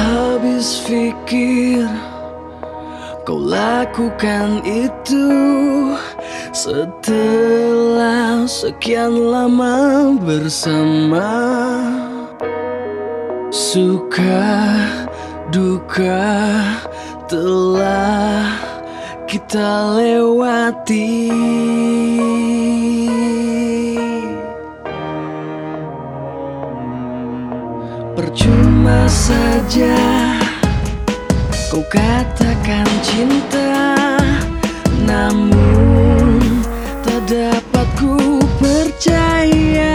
Habis pikir kau lakukan itu Setelah sekian lama bersama. Suka duka telah kita lewati. Percuma saja ku katakan cinta Namun Tak dapat ku percaya.